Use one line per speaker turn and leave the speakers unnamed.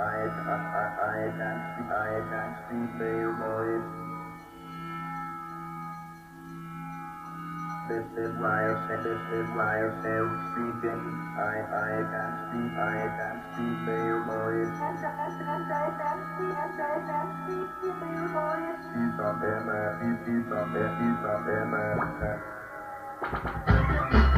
I, I, I, I can't speak, I can't speak their. This is why I said, this is why I said, speaking. I, I can't speak, I can't speak their voice. He's on them, uh, he's, on them, he's on them.